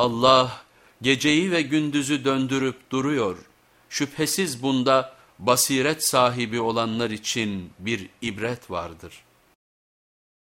Allah geceyi ve gündüzü döndürüp duruyor. Şüphesiz bunda basiret sahibi olanlar için bir ibret vardır.''